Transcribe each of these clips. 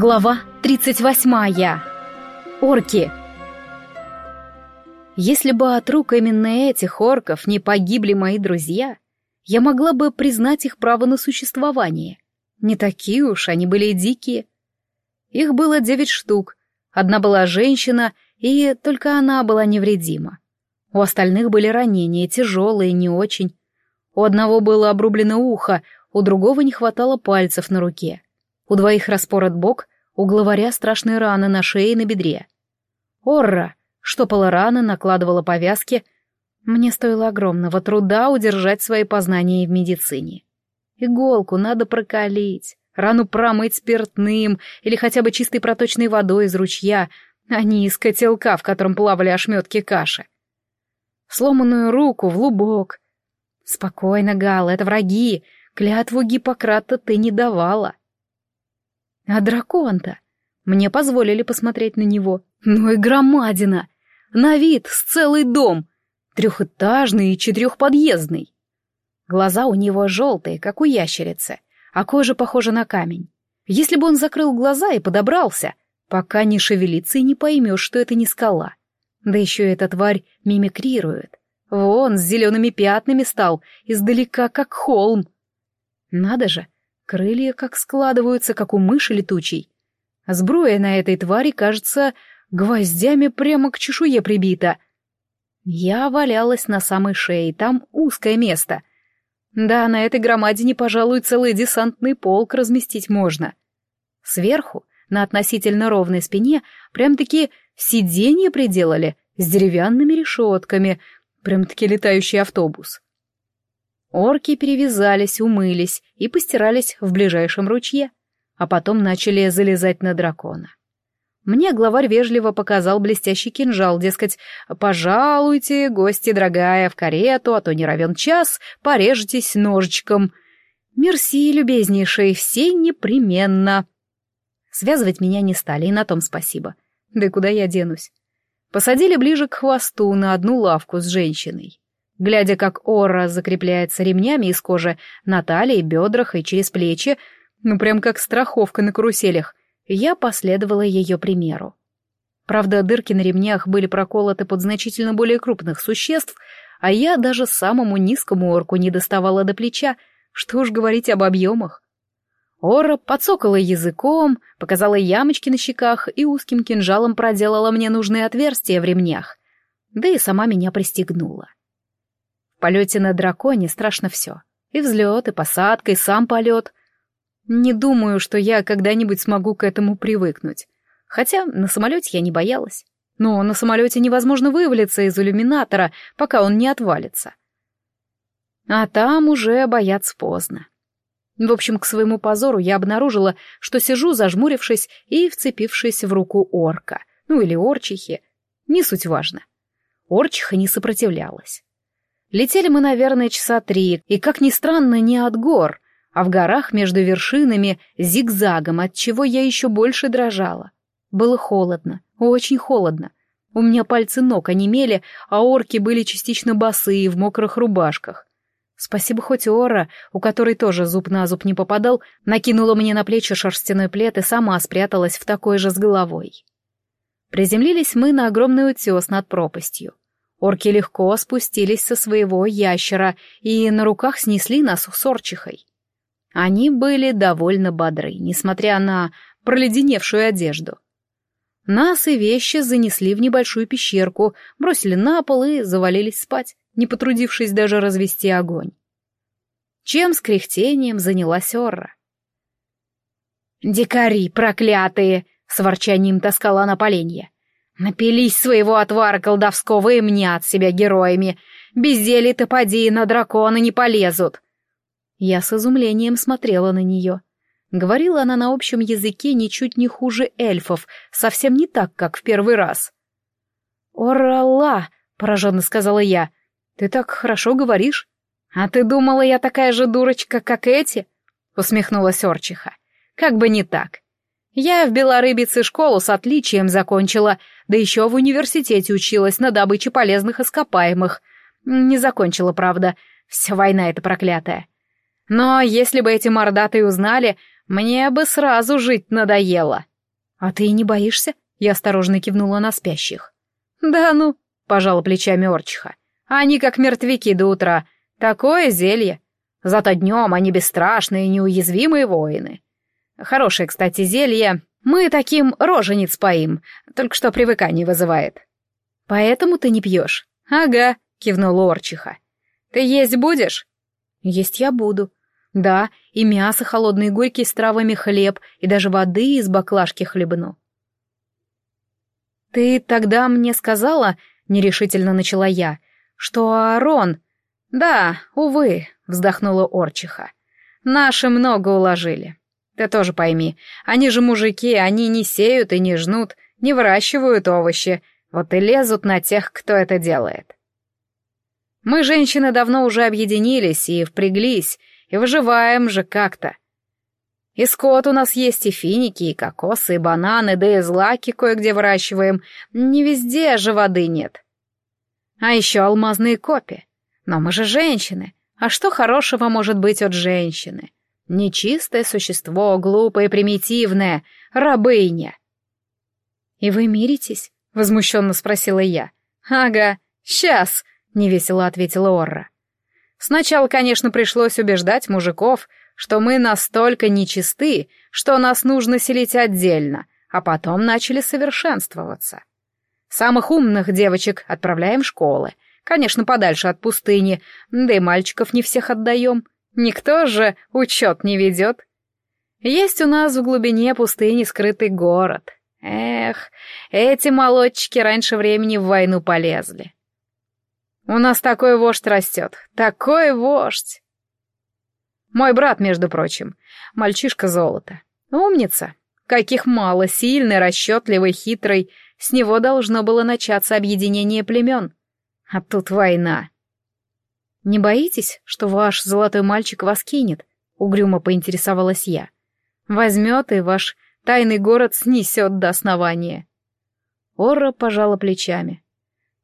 Глава 38. Орки. Если бы от рук именно этих орков не погибли мои друзья, я могла бы признать их право на существование. Не такие уж они были дикие. Их было девять штук. Одна была женщина, и только она была невредима. У остальных были ранения, тяжелые, не очень. У одного было обрублено ухо, у другого не хватало пальцев на руке. У двоих распорот бок, у главаря страшные раны на шее и на бедре. Орра штопала раны, накладывала повязки. Мне стоило огромного труда удержать свои познания в медицине. Иголку надо прокалить, рану промыть спиртным или хотя бы чистой проточной водой из ручья, а не из котелка, в котором плавали ошметки каши. Сломанную руку в лубок. Спокойно, Гал, это враги. Клятву Гиппократа ты не давала. А дракон-то? Мне позволили посмотреть на него. Ну и громадина! На вид с целый дом. Трехэтажный и четырехподъездный. Глаза у него желтые, как у ящерицы, а кожа похожа на камень. Если бы он закрыл глаза и подобрался, пока не шевелится и не поймешь, что это не скала. Да еще эта тварь мимикрирует. Вон, с зелеными пятнами стал, издалека, как холм. Надо же, Крылья как складываются, как у мыши летучей. А сбруя на этой твари, кажется, гвоздями прямо к чешуе прибита. Я валялась на самой шее, там узкое место. Да, на этой громадине, пожалуй, целый десантный полк разместить можно. Сверху, на относительно ровной спине, прям-таки сиденье приделали с деревянными решетками, прям-таки летающий автобус. Орки перевязались, умылись и постирались в ближайшем ручье, а потом начали залезать на дракона. Мне главарь вежливо показал блестящий кинжал, дескать, «Пожалуйте, гости дорогая, в карету, а то не равен час, порежетесь ножичком». «Мерси, любезнейший, все непременно». Связывать меня не стали, и на том спасибо. Да куда я денусь? Посадили ближе к хвосту на одну лавку с женщиной. Глядя, как Ора закрепляется ремнями из кожи на талии, бедрах и через плечи, ну прям как страховка на каруселях, я последовала ее примеру. Правда, дырки на ремнях были проколоты под значительно более крупных существ, а я даже самому низкому орку не доставала до плеча, что уж говорить об объемах. Ора подсокала языком, показала ямочки на щеках и узким кинжалом проделала мне нужные отверстия в ремнях, да и сама меня пристегнула. В полете на драконе страшно все. И взлет, и посадка, и сам полет. Не думаю, что я когда-нибудь смогу к этому привыкнуть. Хотя на самолете я не боялась. Но на самолете невозможно вывалиться из иллюминатора, пока он не отвалится. А там уже бояться поздно. В общем, к своему позору я обнаружила, что сижу, зажмурившись и вцепившись в руку орка. Ну или орчихи. Не суть важно. Орчиха не сопротивлялась. Летели мы, наверное, часа три, и, как ни странно, не от гор, а в горах между вершинами зигзагом, от чего я еще больше дрожала. Было холодно, очень холодно. У меня пальцы ног онемели, а орки были частично босые в мокрых рубашках. Спасибо хоть Ора, у которой тоже зуб на зуб не попадал, накинула мне на плечи шерстяной плед и сама спряталась в такой же с головой. Приземлились мы на огромный утес над пропастью. Орки легко спустились со своего ящера и на руках снесли нас с орчихой. Они были довольно бодры, несмотря на проледеневшую одежду. Нас и вещи занесли в небольшую пещерку, бросили на пол и завалились спать, не потрудившись даже развести огонь. Чем с кряхтением занялась Орра? «Дикари проклятые!» — с ворчанием таскала на поленье. Напились своего отвара колдовского и мнят себя героями. Безделье-то поди на дракона не полезут. Я с изумлением смотрела на нее. Говорила она на общем языке ничуть не хуже эльфов, совсем не так, как в первый раз. «Оралла!» — пораженно сказала я. «Ты так хорошо говоришь. А ты думала, я такая же дурочка, как эти?» — усмехнулась Орчиха. «Как бы не так. Я в Белорыбице школу с отличием закончила, да еще в университете училась на добыче полезных ископаемых. Не закончила, правда. Вся война эта проклятая. Но если бы эти мордатые узнали, Мне бы сразу жить надоело. А ты не боишься? Я осторожно кивнула на спящих. Да ну, пожала плечами Орчиха. Они как мертвяки до утра. Такое зелье. Зато днем они бесстрашные и неуязвимые воины. Хорошее, кстати, зелье. Мы таким рожениц поим, только что привыкание вызывает. Поэтому ты не пьешь? Ага, кивнула Орчиха. Ты есть будешь? Есть я буду. Да, и мясо холодное и горький с травами хлеб, и даже воды из баклажки хлебну. Ты тогда мне сказала, нерешительно начала я, что Арон... Да, увы, вздохнула Орчиха. Наши много уложили. Ты тоже пойми, они же мужики, они не сеют и не жнут, не выращивают овощи, вот и лезут на тех, кто это делает. Мы, женщины, давно уже объединились и впряглись, и выживаем же как-то. И скот у нас есть, и финики, и кокосы, и бананы, да и злаки кое-где выращиваем. Не везде же воды нет. А еще алмазные копи. Но мы же женщины. А что хорошего может быть от женщины? Нечистое существо, глупое, примитивное, рабыня. «И вы миритесь?» — возмущенно спросила я. «Ага, сейчас», — невесело ответила Орра. Сначала, конечно, пришлось убеждать мужиков, что мы настолько нечисты, что нас нужно селить отдельно, а потом начали совершенствоваться. Самых умных девочек отправляем в школы, конечно, подальше от пустыни, да и мальчиков не всех отдаем. Никто же учет не ведет. Есть у нас в глубине пустыни скрытый город. Эх, эти молодчики раньше времени в войну полезли. У нас такой вождь растет, такой вождь. Мой брат, между прочим, мальчишка золота. Умница. Каких мало, сильный, расчетливый, хитрый. С него должно было начаться объединение племен. А тут война. «Не боитесь, что ваш золотой мальчик вас кинет?» — угрюмо поинтересовалась я. «Возьмет и ваш тайный город снесет до основания». Орра пожала плечами.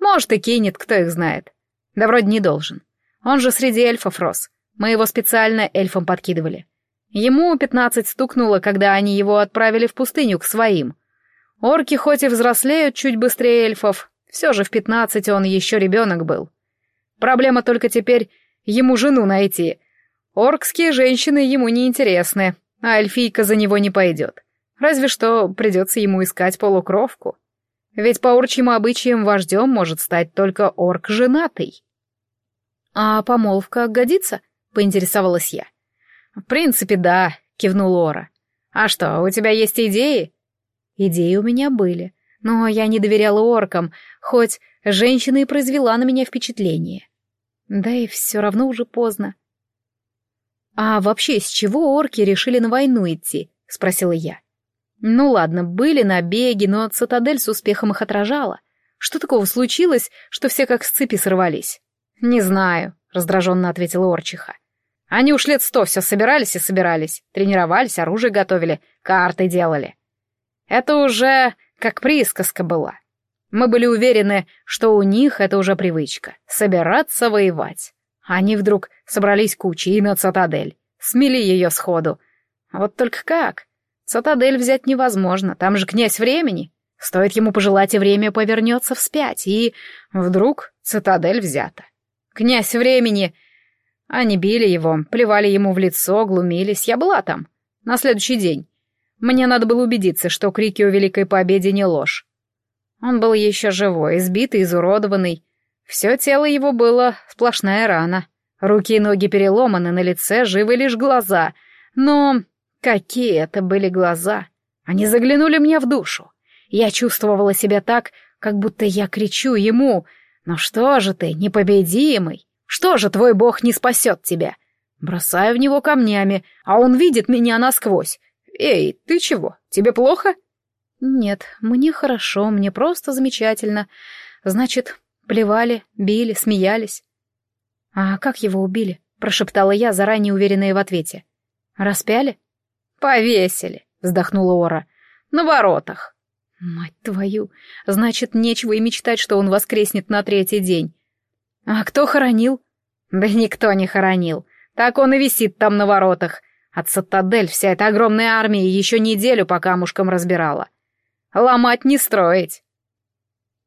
Может, и кинет, кто их знает. Да вроде не должен. Он же среди эльфов рос. Мы его специально эльфам подкидывали. Ему пятнадцать стукнуло, когда они его отправили в пустыню к своим. Орки хоть и взрослеют чуть быстрее эльфов, все же в пятнадцать он еще ребенок был. Проблема только теперь ему жену найти. Оркские женщины ему не интересны, а эльфийка за него не пойдет. Разве что придется ему искать полукровку. Ведь по урчьим обычаям вождем может стать только орк женатый. «А помолвка годится?» — поинтересовалась я. «В принципе, да», — кивнул Ора. «А что, у тебя есть идеи?» Идеи у меня были, но я не доверяла оркам, хоть женщина и произвела на меня впечатление. Да и все равно уже поздно. «А вообще, с чего орки решили на войну идти?» — спросила я. Ну ладно, были набеги, но цитадель с успехом их отражала. Что такого случилось, что все как с цепи сорвались? Не знаю, раздраженно ответила Орчиха. Они уж лет сто все собирались и собирались, тренировались, оружие готовили, карты делали. Это уже как присказка была. Мы были уверены, что у них это уже привычка — собираться воевать. Они вдруг собрались кучей на цитадель, смели ее сходу. Вот только как? Цитадель взять невозможно, там же князь времени. Стоит ему пожелать, и время повернется вспять, и... Вдруг цитадель взята. Князь времени... Они били его, плевали ему в лицо, глумились. Я была там. На следующий день. Мне надо было убедиться, что крики о Великой Победе не ложь. Он был еще живой, избитый, изуродованный. Все тело его было сплошная рана. Руки и ноги переломаны, на лице живы лишь глаза. Но Какие это были глаза! Они заглянули мне в душу. Я чувствовала себя так, как будто я кричу ему «Ну что же ты, непобедимый? Что же твой бог не спасет тебя?» Бросаю в него камнями, а он видит меня насквозь. «Эй, ты чего? Тебе плохо?» «Нет, мне хорошо, мне просто замечательно. Значит, плевали, били, смеялись». «А как его убили?» — прошептала я, заранее уверенная в ответе. «Распяли?» «Повесили», — вздохнула Ора. «На воротах». «Мать твою! Значит, нечего и мечтать, что он воскреснет на третий день. А кто хоронил?» «Да никто не хоронил. Так он и висит там на воротах. А цитадель вся эта огромная армия еще неделю по камушкам разбирала. Ломать не строить.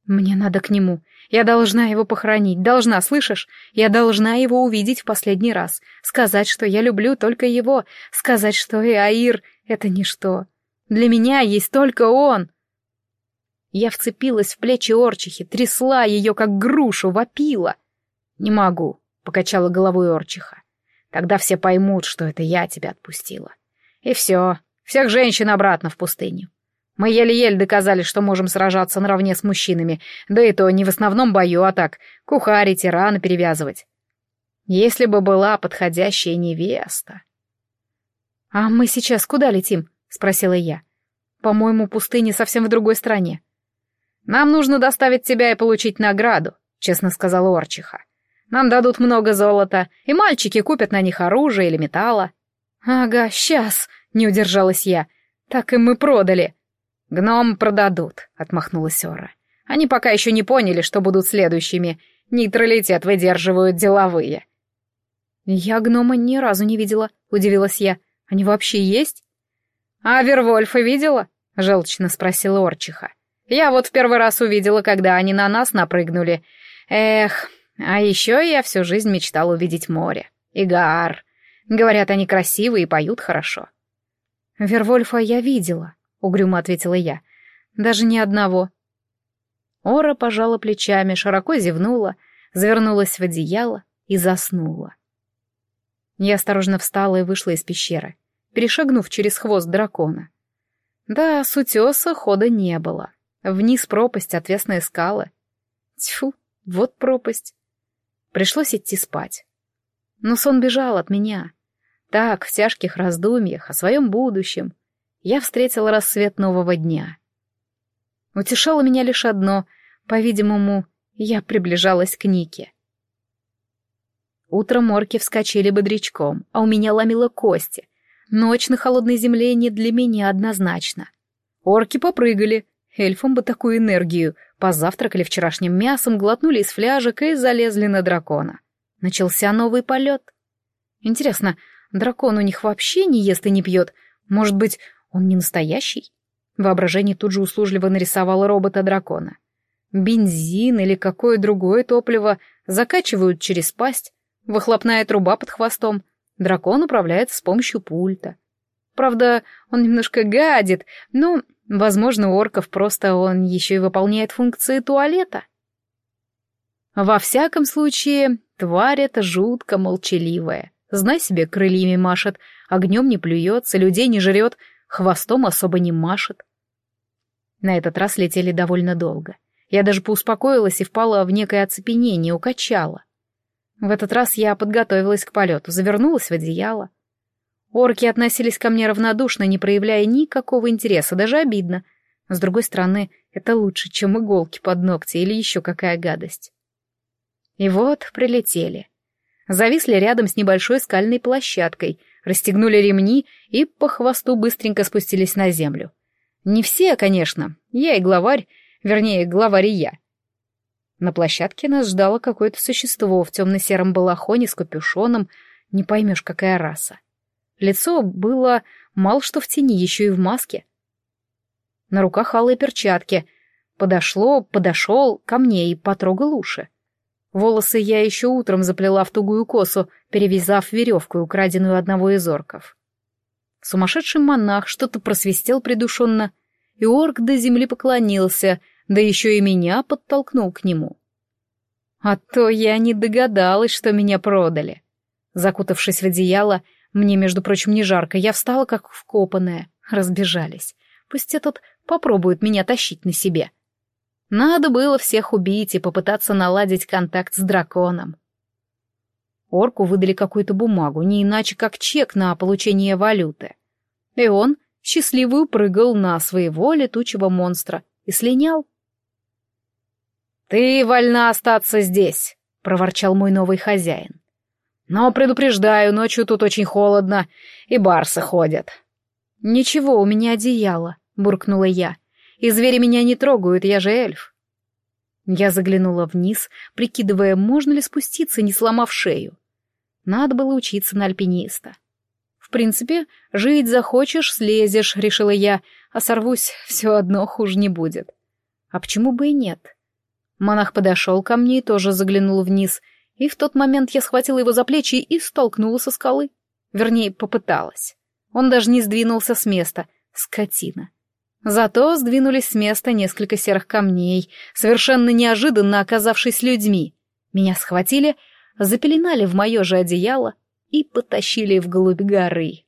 Мне надо к нему. Я должна его похоронить. Должна, слышишь? Я должна его увидеть в последний раз. Сказать, что я люблю только его. Сказать, что и Аир — это ничто. Для меня есть только он. Я вцепилась в плечи Орчихи, трясла ее, как грушу, вопила. «Не могу», — покачала головой Орчиха. «Тогда все поймут, что это я тебя отпустила. И все, всех женщин обратно в пустыню. Мы еле-еле доказали, что можем сражаться наравне с мужчинами, да и то не в основном бою, а так, кухарить и раны перевязывать. Если бы была подходящая невеста. «А мы сейчас куда летим?» — спросила я. «По-моему, пустыня совсем в другой стране». «Нам нужно доставить тебя и получить награду», — честно сказала Орчиха. «Нам дадут много золота, и мальчики купят на них оружие или металла». «Ага, сейчас», — не удержалась я. «Так и мы продали». «Гном продадут», — отмахнулась Ора. «Они пока еще не поняли, что будут следующими. Нейтралитет выдерживают деловые». «Я гнома ни разу не видела», — удивилась я. «Они вообще есть?» «А Вервольфа видела?» — желчно спросила Орчиха. «Я вот в первый раз увидела, когда они на нас напрыгнули. Эх, а еще я всю жизнь мечтал увидеть море. И. Говорят, они красивые и поют хорошо». «Вервольфа я видела», — угрюмо ответила я. «Даже ни одного». Ора пожала плечами, широко зевнула, завернулась в одеяло и заснула. Я осторожно встала и вышла из пещеры, перешагнув через хвост дракона. Да, с утеса хода не было. Вниз пропасть, отвесные скалы. Тьфу, вот пропасть. Пришлось идти спать. Но сон бежал от меня. Так, в тяжких раздумьях о своем будущем, я встретила рассвет нового дня. Утешало меня лишь одно, по-видимому, я приближалась к Нике. Утром орки вскочили бодрячком, а у меня ломило кости. Ночь на холодной земле не для меня однозначно. Орки попрыгали, эльфам бы такую энергию, позавтракали вчерашним мясом, глотнули из фляжек и залезли на дракона. Начался новый полет. Интересно, дракон у них вообще не ест и не пьет? Может быть, он не настоящий? Воображение тут же услужливо нарисовало робота-дракона. Бензин или какое другое топливо закачивают через пасть, выхлопная труба под хвостом. Дракон управляется с помощью пульта. Правда, он немножко гадит, но, возможно, у орков просто он еще и выполняет функции туалета. Во всяком случае, тварь эта жутко молчаливая. Знай себе, крыльями машет, огнем не плюется, людей не жрет, хвостом особо не машет. На этот раз летели довольно долго. Я даже поуспокоилась и впала в некое оцепенение, укачала. В этот раз я подготовилась к полету, завернулась в одеяло. Орки относились ко мне равнодушно, не проявляя никакого интереса, даже обидно. С другой стороны, это лучше, чем иголки под ногти или еще какая гадость. И вот прилетели. Зависли рядом с небольшой скальной площадкой — расстегнули ремни и по хвосту быстренько спустились на землю. Не все, конечно, я и главарь, вернее, главарь и я. На площадке нас ждало какое-то существо в темно-сером балахоне с капюшоном, не поймешь, какая раса. Лицо было мало что в тени, еще и в маске. На руках алые перчатки. Подошло, подошел ко мне и потрогал уши. Волосы я еще утром заплела в тугую косу, перевязав веревку, украденную одного из орков. Сумасшедший монах что-то просвистел придушенно, и орк до земли поклонился, да еще и меня подтолкнул к нему. А то я не догадалась, что меня продали. Закутавшись в одеяло, мне, между прочим, не жарко, я встала как вкопанная, разбежались. Пусть этот попробует меня тащить на себе. — надо было всех убить и попытаться наладить контакт с драконом. Орку выдали какую-то бумагу, не иначе как чек на получение валюты. И он счастливый прыгал на своего летучего монстра и слинял. «Ты вольна остаться здесь», — проворчал мой новый хозяин. «Но предупреждаю, ночью тут очень холодно, и барсы ходят». «Ничего, у меня одеяло», — буркнула я. И звери меня не трогают, я же эльф. Я заглянула вниз, прикидывая, можно ли спуститься, не сломав шею. Надо было учиться на альпиниста. В принципе, жить захочешь, слезешь, решила я, а сорвусь, все одно хуже не будет. А почему бы и нет? Монах подошел ко мне и тоже заглянул вниз, и в тот момент я схватила его за плечи и столкнула со скалы. Вернее, попыталась. Он даже не сдвинулся с места. Скотина. Зато сдвинулись с места несколько серых камней, совершенно неожиданно оказавшись людьми. Меня схватили, запеленали в мое же одеяло и потащили вглубь горы.